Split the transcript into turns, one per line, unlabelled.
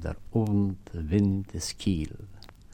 der Abend wind es kiel.